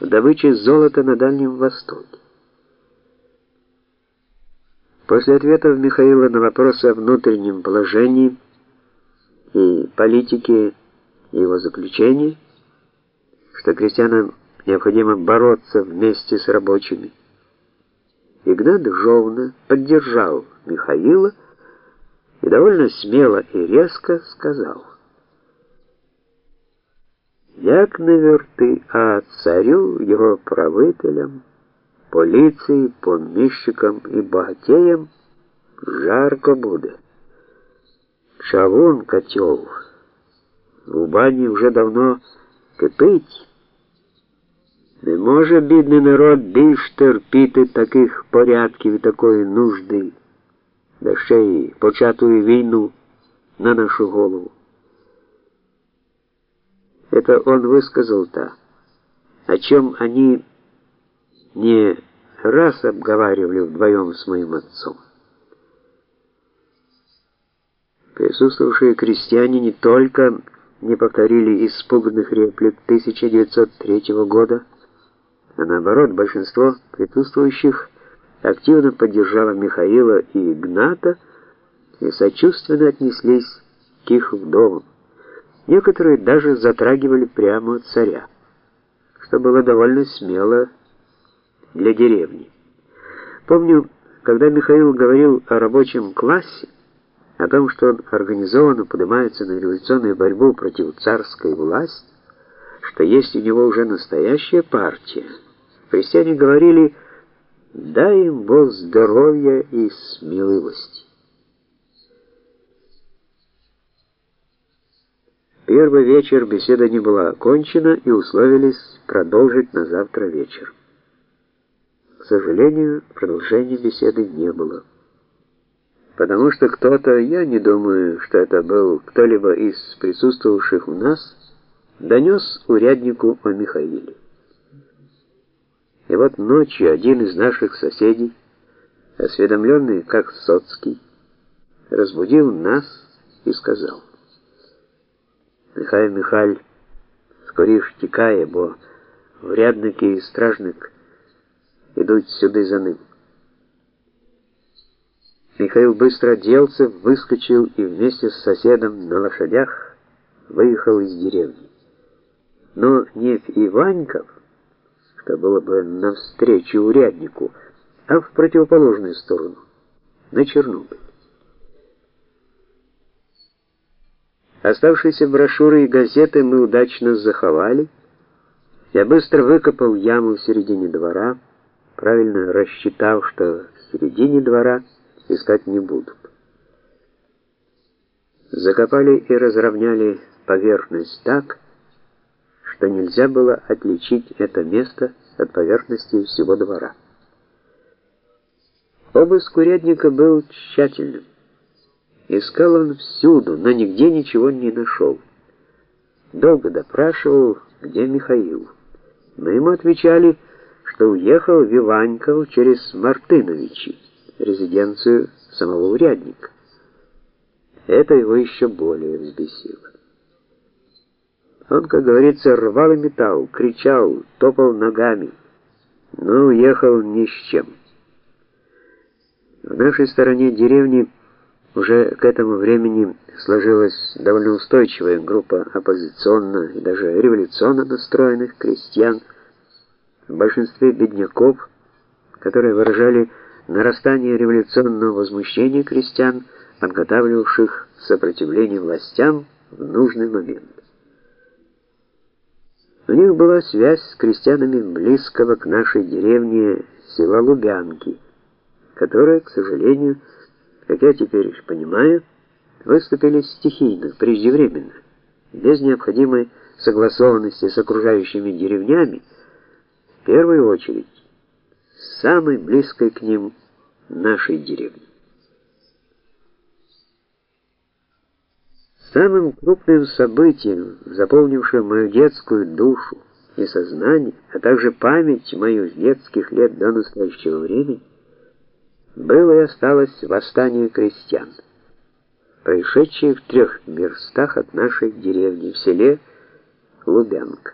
в добыче золота на Дальнем Востоке. После ответов Михаила на вопросы о внутреннем положении и политике его заключения, что крестьянам необходимо бороться вместе с рабочими, Игнат Жовна поддержал Михаила и довольно смело и резко сказал: "Як не верти, а царю, его правителям, поліції, поміщикам і багатеям жарко буде. Чавун котел у бані вже давно кипить. Не може бідний народ більш терпіти таких порядків і такої нужди, да ще й початую війну на нашу голову. Это он высказал то, о чем они не раз обговаривали вдвоем с моим отцом. Присутствовавшие крестьяне не только не повторили испуганных реплик 1903 года, а наоборот, большинство присутствующих активно поддержало Михаила и Игната и сочувственно отнеслись к их вдовам. Некоторые даже затрагивали прямо царя, что было довольно смело для деревни. Помню, когда Михаил говорил о рабочем классе, о том, что он организованно поднимается на революционную борьбу против царской власти, что есть у него уже настоящая партия. Христиане говорили: "Дай им Бог здоровья и смелости". Первый вечер беседа не была окончена и условились продолжить на завтра вечер. К сожалению, продолжения беседы не было. Потому что кто-то, я не думаю, что это был кто-либо из присутствовавших у нас, донес уряднику о Михаиле. И вот ночью один из наших соседей, осведомленный как Соцкий, разбудил нас и сказал: "Михаил Михаль, скоріш тікає, бо врядники і стражник идут сюда за ним". Михаил быстро оделся, выскочил и вместе с соседом на лошадях выехал из деревни. Но не в Иваньков, что было бы навстречу уряднику, а в противоположную сторону, на Чернобыль. Оставшиеся брошюры и газеты мы удачно заховали. Я быстро выкопал яму в середине двора, правильно рассчитав, что в середине двора искать не будут. Закопали и разровняли поверхность так, что нельзя было отличить это место от поверхности всего двора. Обыск урядника был тщательным. Искал он всюду, но нигде ничего не нашел. Долго допрашивал, где Михаил. Мы ему отвечали, что уехал в Иваньков через Мартыновичи резиденцию самого урядника. Это его еще более взбесило. Он, как говорится, рвал и металл, кричал, топал ногами, но уехал ни с чем. В нашей стороне деревни уже к этому времени сложилась довольно устойчивая группа оппозиционно и даже революционно настроенных крестьян, в большинстве бедняков, которые выражали нарастание революционного возмущения крестьян, подготавливавших сопротивление властям в нужный момент. У них была связь с крестьянами близкого к нашей деревне села Лубянки, которые, к сожалению, как я теперь понимаю, выступили стихийно, преждевременно, без необходимой согласованности с окружающими деревнями, в первую очередь самой близкой к ним нашей деревни. Самым крупным событием, заполнившим мою детскую душу и сознание, а также память мою с детских лет до настоящего времени, было и осталось восстание крестьян, происшедшее в трех верстах от нашей деревни в селе Лубянка.